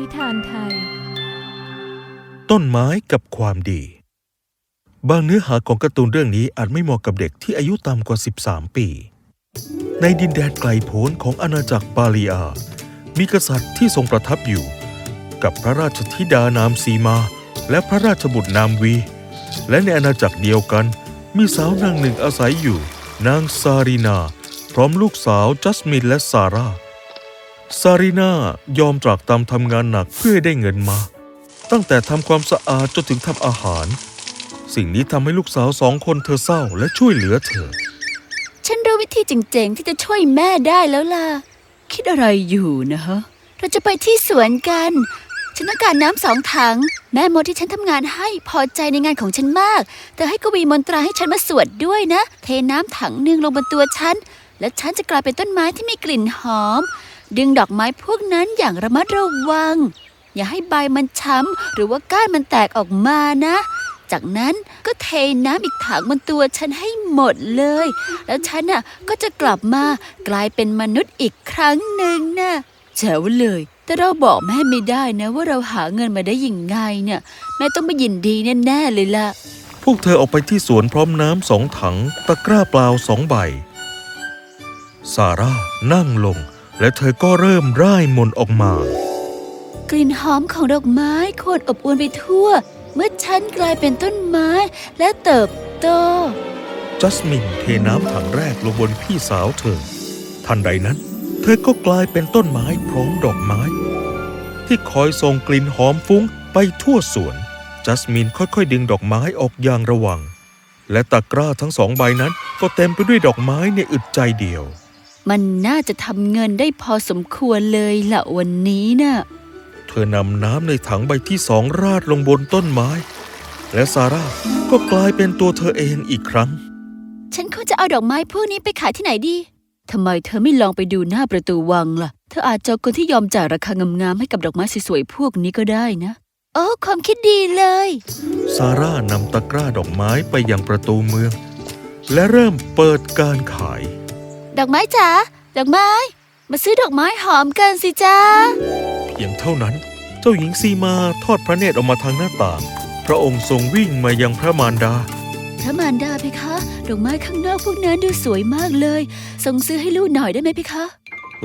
นิทานไทย ต้นไม้กับความดี บางเนื้อหาของการ์ตูนเรื่องนี้อาจไม่เหมาะกับเด็กที่อายุต่ำกว่า 13 ปี ในดินแดนไกลโพ้นของอาณาจักรปาลีอา มีกษัตริย์ที่ทรงประทับอยู่ กับพระราชธิดานามสีมา และพระราชบุตรนามวี และในอาณาจักรเดียวกัน มีสาวนางหนึ่งอาศัยอยู่ นางซารีนา พร้อมลูกสาวจัสมินและซาร่า ซารีนายอมตรากตรำทำงานหนักเพื่อได้เงินมา ตั้งแต่ทำความสะอาดจนถึงทำอาหาร สิ่งนี้ทำให้ลูกสาวสองคนเธอเศร้าและช่วยเหลือเธอ ฉันรู้วิธีเจ๋งๆที่จะช่วยแม่ได้แล้วล่ะ คิดอะไรอยู่นะฮะ เราจะไปที่สวนกัน ฉันต้องการน้ำสองถัง แม่มดที่ฉันทำงานให้พอใจในงานของฉันมากแต่ให้กวีมนตราให้ฉันมาสวดด้วยนะ เทน้ำถังหนึ่งลงบนตัวฉัน และฉันจะกลายเป็นต้นไม้ที่มีกลิ่นหอม ดึงดอกไม้พวกนั้นอย่างระมัดระวัง อย่าให้ใบมันช้ำหรือว่าก้านมันแตกออกมานะ จากนั้นก็เทน้ำอีกถังบนตัวฉันให้หมดเลย แล้วฉันน่ะก็จะกลับมากลายเป็นมนุษย์อีกครั้งหนึ่งนะแจ๋วเลย แต่เราบอกแม่ไม่ได้นะว่าเราหาเงินมาได้ยังไงเนี่ย แม่ต้องไม่ยินดีแน่ๆเลยล่ะ พวกเธอออกไปที่สวนพร้อมน้ำสองถัง ตะกร้าเปล่าสองใบ ซาร่านั่งลง และเธอก็เริ่มร่ายมนต์ออกมา กลิ่นหอมของดอกไม้โคตรอบอวลไปทั่ว เมื่อฉันกลายเป็นต้นไม้และเติบโต จัสมินเทน้ำถังแรกลงบนพี่สาวเธอ ทันใดนั้น เธอก็กลายเป็นต้นไม้พร้อมดอกไม้ ที่คอยส่งกลิ่นหอมฟุ้งไปทั่วสวน จัสมินค่อยๆ ดึงดอกไม้ออกอย่างระวัง และตะกร้าทั้งสองใบนั้นก็เต็มไปด้วยดอกไม้ในอึดใจเดียว มันน่าจะทำเงินได้พอสมควรเลยละวันนี้น่ะ เธอนำน้ำในถังใบที่สองราดลงบนต้นไม้ และซาร่าก็กลายเป็นตัวเธอเองอีกครั้ง ฉันควรจะเอาดอกไม้พวกนี้ไปขายที่ไหนดีทำไมเธอไม่ลองไปดูหน้าประตูวังล่ะ เธออาจเจอคนที่ยอมจ่ายราคางามๆให้กับดอกไม้สวยๆพวกนี้ก็ได้นะ โอ้ ความคิดดีเลย ซาร่านำตะกร้าดอกไม้ไปยังประตูเมือง และเริ่มเปิดการขาย ดอกไม้จ๋าดอกไม้ มาซื้อดอกไม้หอมกันสิจ้าเพียงเท่านั้น เจ้าหญิงซีมาทอดพระเนตรออกมาทางหน้าต่าง พระองค์ทรงวิ่งมายังพระมารดา พระมารดาเพคะดอกไม้ข้างนอกพวกนั้นดูสวยมากเลยส่งซื้อให้ลูกหน่อยได้ไหมเพคะ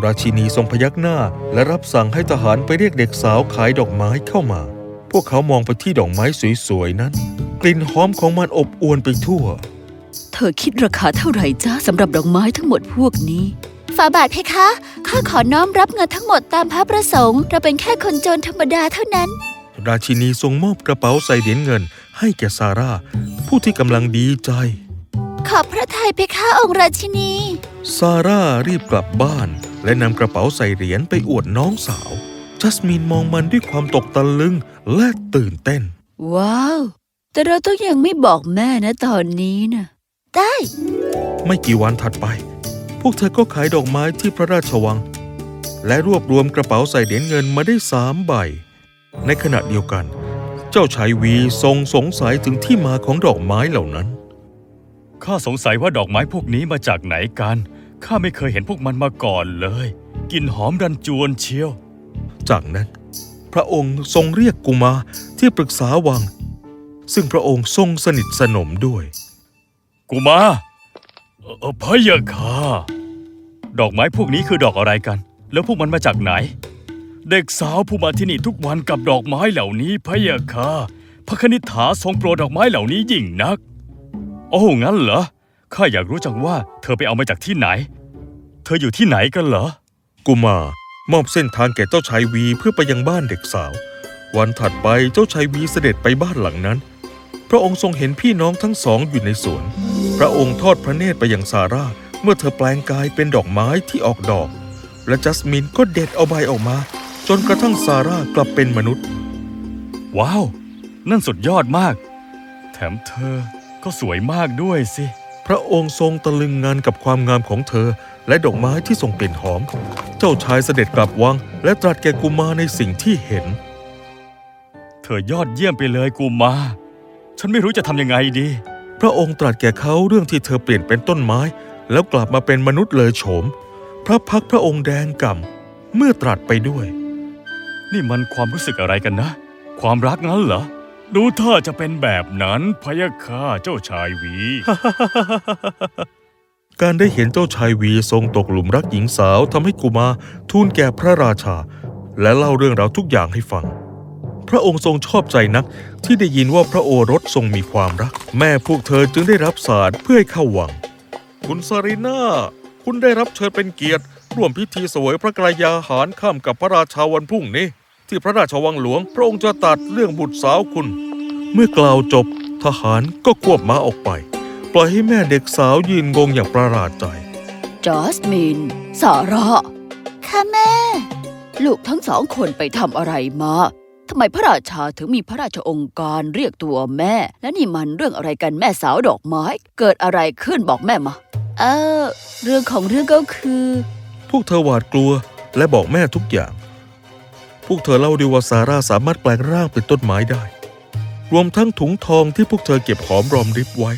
ราชินีทรงพยักหน้า และรับสั่งให้ทหารไปเรียกเด็กสาวขายดอกไม้เข้ามา พวกเขามองไปที่ดอกไม้สวยๆนั้น กลิ่นหอมของมันอบอวนไปทั่วเธอคิดราคาเท่าไหร่จ้าสำหรับดอกไม้ทั้งหมดพวกนี้ ฝาบาทเพคะ ข้าขอน้อมรับเงินทั้งหมดตามพระประสงค์ เราเป็นแค่คนจนธรรมดาเท่านั้น ราชินีทรงมอบกระเป๋าใส่เหรียญเงิน ให้แก่ซาร่า ผู้ที่กำลังดีใจ ขอบพระทัยเพคะองค์ราชินี ซาร่ารีบกลับบ้าน และนำกระเป๋าใส่เหรียญไปอวดน้องสาว จัสมินมองมันด้วยความตกตะลึงและตื่นเต้น ว้าว แต่เราต้องยังไม่บอกแม่นะตอนนี้นะ ได้ ไม่กี่วันถัดไป พวกเธอก็ขายดอกไม้ที่พระราชวัง และรวบรวมกระเป๋าใส่เหรียญเงินมาได้สามใบ ในขณะเดียวกัน เจ้าชายวีทรงสงสัยถึงที่มาของดอกไม้เหล่านั้น ข้าสงสัยว่าดอกไม้พวกนี้มาจากไหนกัน ข้าไม่เคยเห็นพวกมันมาก่อนเลย กลิ่นหอมรันจวนเชียว จากนั้น พระองค์ทรงเรียกกุมารที่ปรึกษาวัง ซึ่งพระองค์ทรงสนิทสนมด้วย กูมาอ่อพะยะค่ะดอกไม้พวกนี้คือดอกอะไรกัน แล้วพวกมันมาจากไหน เด็กสาวผู้มาที่นี่ทุกวันกับดอกไม้เหล่านี้พะยะค่ะพระคณิษฐาทรงโปรดดอกไม้เหล่านี้ยิ่งนัก โอ้งั้นเหรอข้าอยากรู้จังว่าเธอไปเอามาจากที่ไหน เธออยู่ที่ไหนกันเหรอ กุมามอบเส้นทางแก่เจ้าชายวีเพื่อไปยังบ้านเด็กสาว วันถัดไปเจ้าชายวีเสด็จไปบ้านหลังนั้น พระองค์ทรงเห็นพี่น้องทั้งสองอยู่ในสวน พระองค์ทอดพระเนตรไปยังซาร่า เมื่อเธอแปลงกายเป็นดอกไม้ที่ออกดอก และจัสมินก็เด็ดเอาใบออกมา จนกระทั่งซาร่ากลับเป็นมนุษย์ ว้าว นั่นสุดยอดมาก แถมเธอก็สวยมากด้วยสิ พระองค์ทรงตะลึงงานกับความงามของเธอ และดอกไม้ที่ส่งกลิ่นหอม เจ้าชายเสด็จกลับวัง และตรัสแก่กุมารในสิ่งที่เห็น เธอยอดเยี่ยมไปเลยกูมา ฉันไม่รู้จะทำยังไงดี พระองค์ตรัสแก่เขาเรื่องที่เธอเปลี่ยนเป็นต้นไม้ แล้วกลับมาเป็นมนุษย์เลยโฉม พระพักพระองค์แดงก่ำเมื่อตรัสไปด้วย นี่มันความรู้สึกอะไรกันนะ ความรักงั้นเหรอดูท่าจะเป็นแบบนั้นพยะค่ะเจ้าชายวี การได้เห็นเจ้าชายวีทรงตกหลุมรักหญิงสาวทำให้กุมาทูลแก่พระราชา และเล่าเรื่องราวทุกอย่างให้ฟัง พระองค์ทรงชอบใจนักที่ได้ยินว่าพระโอรสทรงมีความรัก แม่พวกเธอจึงได้รับสารเพื่อให้เข้าวัง คุณซารีนาคุณได้รับเชิญเป็นเกียรติ ร่วมพิธีเสวยพระกรายาหารข้ามกับพระราชาวันพรุ่งนี้ ที่พระราชวังหลวง พระองค์จะตัดเรื่องบุตรสาวคุณ เมื่อกล่าวจบ ทหารก็ควบม้าออกไป ปล่อยให้แม่เด็กสาวยืนงงอย่างประหลาดใจจอสมินสาระค่ะแม่ ลูกทั้งสองคนไปทำอะไรมา ทำไมพระราชาถึงมีพระราชองค์การเรียกตัวแม่ และนี่มันเรื่องอะไรกันแม่สาวดอกไม้ เกิดอะไรขึ้นบอกแม่มา เออ เรื่องของเรื่องก็คือ พวกเธอหวาดกลัวและบอกแม่ทุกอย่าง พวกเธอเล่าดีว่าซาร่าสามารถแปลงร่างเป็นต้นไม้ได้ รวมทั้งถุงทองที่พวกเธอเก็บหอมรอมริบไว้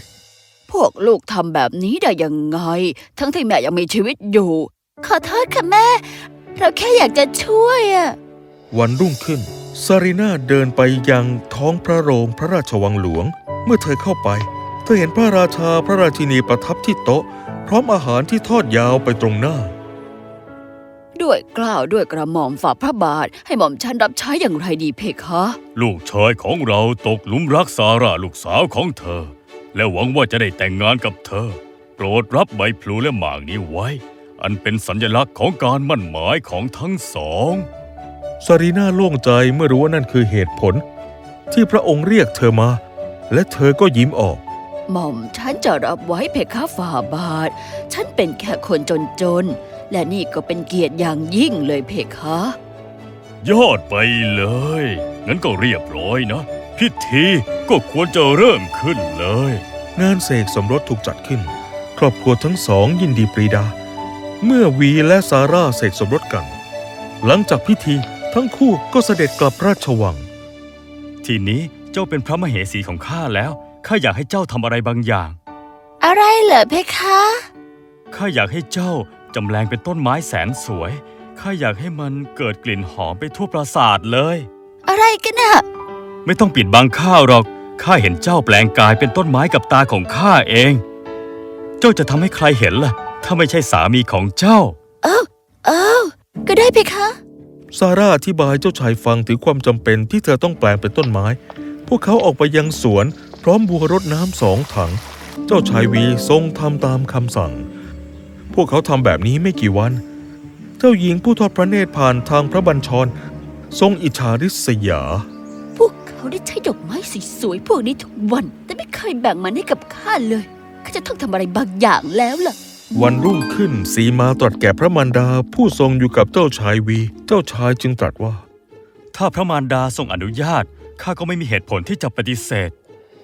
พวกลูกทำแบบนี้ได้ยังไง ทั้งที่แม่ยังมีชีวิตอยู่ ขอโทษค่ะแม่ เราแค่อยากจะช่วยอะวันรุ่งขึ้น ซารีนาเดินไปยังท้องพระโรงพระราชวังหลวง เมื่อเธอเข้าไป เธอเห็นพระราชาพระราชินีประทับที่โต๊ะ พร้อมอาหารที่ทอดยาวไปตรงหน้า ด้วยกล้าวด้วยกระหม่อมฝ่าพระบาท ให้หม่อมฉันรับใช้อย่างไรดีเพคะ ลูกชายของเราตกหลุมรักซาร่าลูกสาวของเธอ และหวังว่าจะได้แต่งงานกับเธอ โปรดรับใบพลูและหมากนี้ไว้ อันเป็นสัญลักษณ์ของการมั่นหมายของทั้งสอง ซารีนาโล่งใจเมื่อรู้ว่านั่นคือเหตุผล ที่พระองค์เรียกเธอมา และเธอก็ยิ้มออก หม่อมฉันจะรับไว้เพคะฝ่าบาท ฉันเป็นแค่คนจนๆ และนี่ก็เป็นเกียรติอย่างยิ่งเลยเพคะ ยอดไปเลย งั้นก็เรียบร้อยนะ พิธีก็ควรจะเริ่มขึ้นเลย งานเสกสมรสถูกจัดขึ้น ครอบครัวทั้งสองยินดีปรีดา เมื่อวีและซาร่าเสกสมรสกัน หลังจากพิธี ทั้งคู่ก็เสด็จกลับราชวัง ทีนี้เจ้าเป็นพระมเหสีของข้าแล้ว ข้าอยากให้เจ้าทำอะไรบางอย่าง อะไรเหรอเพคะ ข้าอยากให้เจ้าจำแรงเป็นต้นไม้แสนสวย ข้าอยากให้มันเกิดกลิ่นหอมไปทั่วปราสาทเลย อะไรกันน่ะไม่ต้องปิดบังข้าหรอก ข้าเห็นเจ้าแปลงกายเป็นต้นไม้กับตาของข้าเอง เจ้าจะทำให้ใครเห็นล่ะ ถ้าไม่ใช่สามีของเจ้า เอ้าเอ้าก็ได้เพคะ ซาร่าอธิบายเจ้าชายฟังถึงความจำเป็นที่เธอต้องแปลงเป็นต้นไม้ พวกเขาออกไปยังสวน พร้อมบัวรดน้ำสองถัง เจ้าชายวีทรงทำตามคำสั่ง พวกเขาทำแบบนี้ไม่กี่วัน เจ้าหญิงผู้ทอดพระเนตรผ่านทางพระบัญชร ทรงอิจฉาริษยา พวกเขาได้ใช้ดอกไม้สีสวยพวกนี้ทุกวัน แต่ไม่เคยแบ่งมันให้กับข้าเลยข้าจะต้องทำอะไรบางอย่างแล้วล่ะ วันรุ่งขึ้นสีมาตรัสแก่พระมารดาผู้ทรงอยู่กับเจ้าชายวีเจ้าชายจึงตรัสว่า ถ้าพระมารดาทรงอนุญาต ข้าก็ไม่มีเหตุผลที่จะปฏิเสธ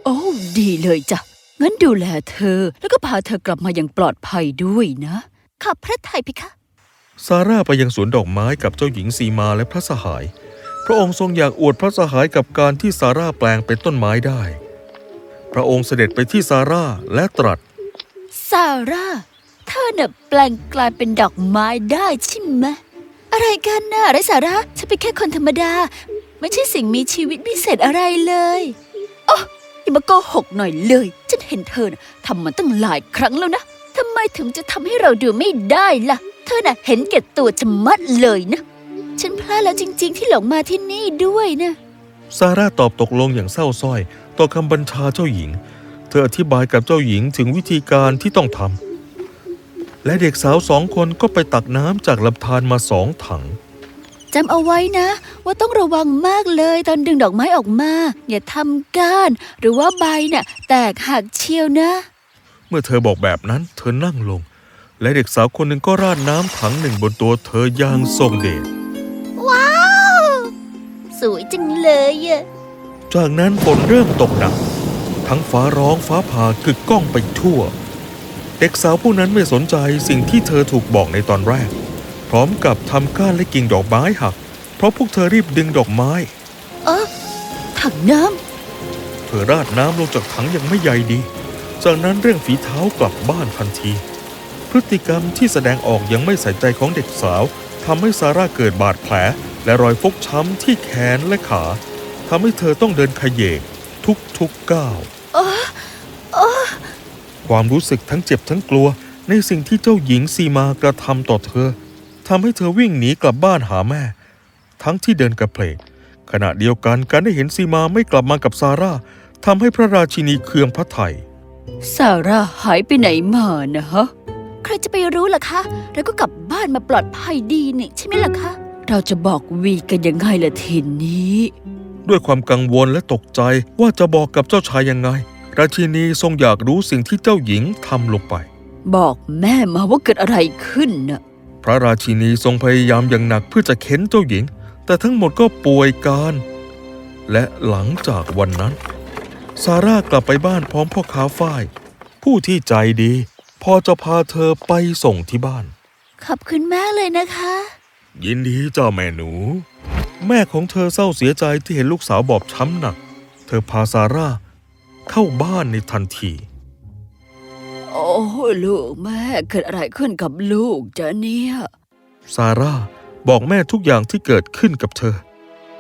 โอ้ดีเลยจ้ะ งั้นดูแลเธอ แล้วก็พาเธอกลับมาอย่างปลอดภัยด้วยนะขอบพระทัยเพคะ ซาร่าไปยังสวนดอกไม้กับเจ้าหญิงสีมาและพระสหาย พระองค์ทรงอยากอวดพระสหายกับการที่ซาร่าแปลงเป็นต้นไม้ได้ พระองค์เสด็จไปที่ซาร่าและตรัส ซาร่าเธอน่ะแปลงกลายเป็นดอกไม้ได้ใช่ไหม อะไรกันนะอะไรสาระฉันเป็นแค่คนธรรมดา ไม่ใช่สิ่งมีชีวิตพิเศษอะไรเลยอ๋ออย่ามาโกหกหน่อยเลย ฉันเห็นเธอนะทำมันตั้งหลายครั้งแล้วนะทำไมถึงจะทำให้เราดูไม่ได้ล่ะ เธอน่ะเห็นแก่ตัวจะมัดเลยนะ ฉันพลาดแล้วจริง ๆ ที่หลงมาที่นี่ด้วยนะซาร่าตอบตกลงอย่างเศร้าสร้อย ต่อคำบัญชาเจ้าหญิง เธออธิบายกับเจ้าหญิงถึงวิธีการที่ต้องทำ และเด็กสาวสองคนก็ไปตักน้ำจากลำธารมาสองถังจำเอาไว้นะ ว่าต้องระวังมากเลยตอนดึงดอกไม้ออกมา อย่าทำก้าน หรือว่าใบน่ะ แตกหักเชียวนะ เมื่อเธอบอกแบบนั้น เธอนั่งลง และเด็กสาวคนหนึ่งก็ราดน้ำถังหนึ่งบนตัวเธออย่างทรงเดชว้าว สวยจังเลยอะจากนั้นฝนเริ่มตกหนัก ทั้งฟ้าร้องฟ้าผ่ากึกก้องไปทั่ว เด็กสาวผู้นั้นไม่สนใจสิ่งที่เธอถูกบอกในตอนแรก พร้อมกับทำก้านและกิ่งดอกไม้หัก เพราะพวกเธอรีบดึงดอกไม้ เออถังน้เธอราดน้ำลงจากถังอย่างไม่ใยดี จากนั้นเร่งฝีเท้ากลับบ้านทันที พฤติกรรมที่แสดงออกอย่างไม่ใส่ใจของเด็กสาวทำให้ซาร่าเกิดบาดแผล และรอยฟกช้ำที่แขนและขาทำให้เธอต้องเดินขยเยกทุกทุกๆก้าว ความรู้สึกทั้งเจ็บทั้งกลัว ในสิ่งที่เจ้าหญิงซีมากระทำต่อเธอทำให้เธอวิ่งหนีกลับบ้านหาแม่ ทั้งที่เดินกระเพลกขณะเดียวกันการได้เห็นซีมาไม่กลับมากับซาร่าทำให้พระราชินีเคืองพระไทยซาร่าหายไปไหนมานะฮะ ใครจะไปรู้ล่ะคะเราก็กลับบ้านมาปลอดภัยดีนี่ใช่ไหมล่ะคะ เราจะบอกวีกันยังไงล่ะทีนี้ ด้วยความกังวลและตกใจว่าจะบอกกับเจ้าชายยังไง ราชินีทรงอยากรู้สิ่งที่เจ้าหญิงทำลงไป บอกแม่มาว่าเกิดอะไรขึ้นน่ะ พระราชินีทรงพยายามอย่างหนักเพื่อจะเค้นเจ้าหญิง แต่ทั้งหมดก็ป่วยการ และหลังจากวันนั้น ซาร่ากลับไปบ้านพร้อมพ่อค้าฝ้าย ผู้ที่ใจดี พอจะพาเธอไปส่งที่บ้าน ขอบคุณมากเลยนะคะ ยินดีเจ้าแม่หนู แม่ของเธอเศร้าเสียใจที่เห็นลูกสาวบอบช้ำหนัก เธอพาซาร่า เข้าบ้านในทันที โอ้ลูกแม่เกิดอะไรขึ้นกับลูกจ๊ะเนี่ย ซาร่าบอกแม่ทุกอย่างที่เกิดขึ้นกับเธอ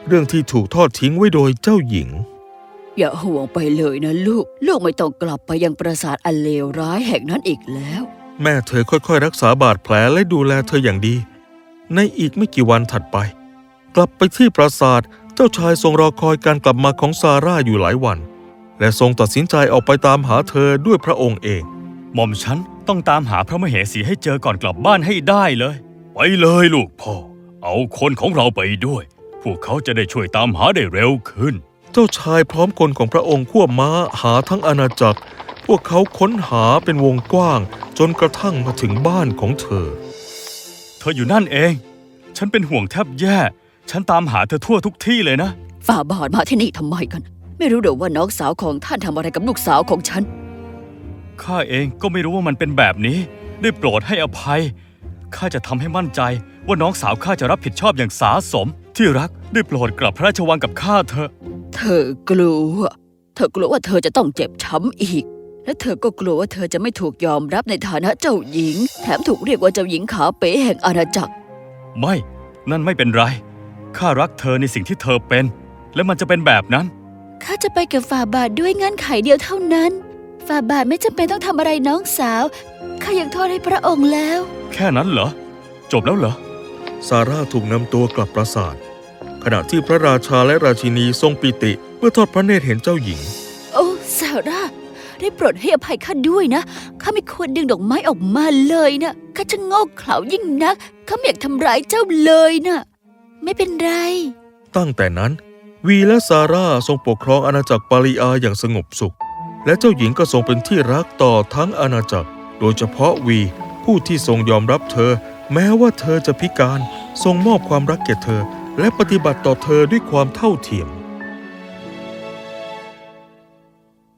เรื่องที่ถูกทอดทิ้งไว้โดยเจ้าหญิง อย่าห่วงไปเลยนะลูก ลูกไม่ต้องกลับไปยังปราสาทอันเลวร้ายแห่งนั้นอีกแล้ว แม่เธอค่อยๆ รักษาบาดแผลและดูแลเธออย่างดี ในอีกไม่กี่วันถัดไป กลับไปที่ปราสาทเจ้าชายทรงรอคอยการกลับมาของซาร่าอยู่หลายวัน และทรงตัดสินใจออกไปตามหาเธอด้วยพระองค์เอง หม่อมฉันต้องตามหาพระมเหสีให้เจอก่อนกลับบ้านให้ได้เลย ไปเลยลูกพ่อ เอาคนของเราไปด้วย พวกเขาจะได้ช่วยตามหาได้เร็วขึ้น เจ้าชายพร้อมคนของพระองค์ควบม้าหาทั้งอาณาจักร พวกเขาค้นหาเป็นวงกว้าง จนกระทั่งมาถึงบ้านของเธอ เธออยู่นั่นเอง ฉันเป็นห่วงแทบแย่ ฉันตามหาเธอทั่วทุกที่เลยนะ ฝ่าบาทมาที่นี่ทำไมกัน ไม่รู้เดี๋ยวว่าน้องสาวของท่านทำอะไรกับลูกสาวของฉัน ข้าเองก็ไม่รู้ว่ามันเป็นแบบนี้ ได้โปรดให้อภัย ข้าจะทำให้มั่นใจว่าน้องสาวข้าจะรับผิดชอบอย่างสาสม ที่รักได้โปรดกลับพระราชวังกับข้าเถอะ เธอกลัว เธอกลัวว่าเธอจะต้องเจ็บช้ำอีก และเธอก็กลัวว่าเธอจะไม่ถูกยอมรับในฐานะเจ้าหญิง แถมถูกเรียกว่าเจ้าหญิงขาเป๋แห่งอาณาจักร ไม่ นั่นไม่เป็นไร ข้ารักเธอในสิ่งที่เธอเป็น และมันจะเป็นแบบนั้น ข้าจะไปกับฝ่าบาทด้วยเงื่อนไขเดียวเท่านั้น ฝ่าบาทไม่จำเป็นต้องทำอะไรน้องสาว ข้ายังโทษให้พระองค์แล้ว แค่นั้นเหรอ จบแล้วเหรอ ซาร่าถูกนำตัวกลับปราสาท ขณะที่พระราชาและราชินีทรงปิติเมื่อทอดพระเนตรเห็นเจ้าหญิง โอ้ซาร่า ได้โปรดให้อภัยข้าด้วยนะ ข้าไม่ควรดึงดอกไม้ออกมาเลยนะ ข้าจะโง่เขลายิ่งนัก ข้าไม่อยากทำร้ายเจ้าเลยนะ ไม่เป็นไร ตั้งแต่นั้น วีและซาร่าทรงปกครองอาณาจักรปาลีอาอย่างสงบสุข และเจ้าหญิงก็ทรงเป็นที่รักต่อทั้งอาณาจักร โดยเฉพาะวีผู้ที่ทรงยอมรับเธอ แม้ว่าเธอจะพิการ ทรงมอบความรักแก่เธอ และปฏิบัติต่อเธอด้วยความเท่าเทียม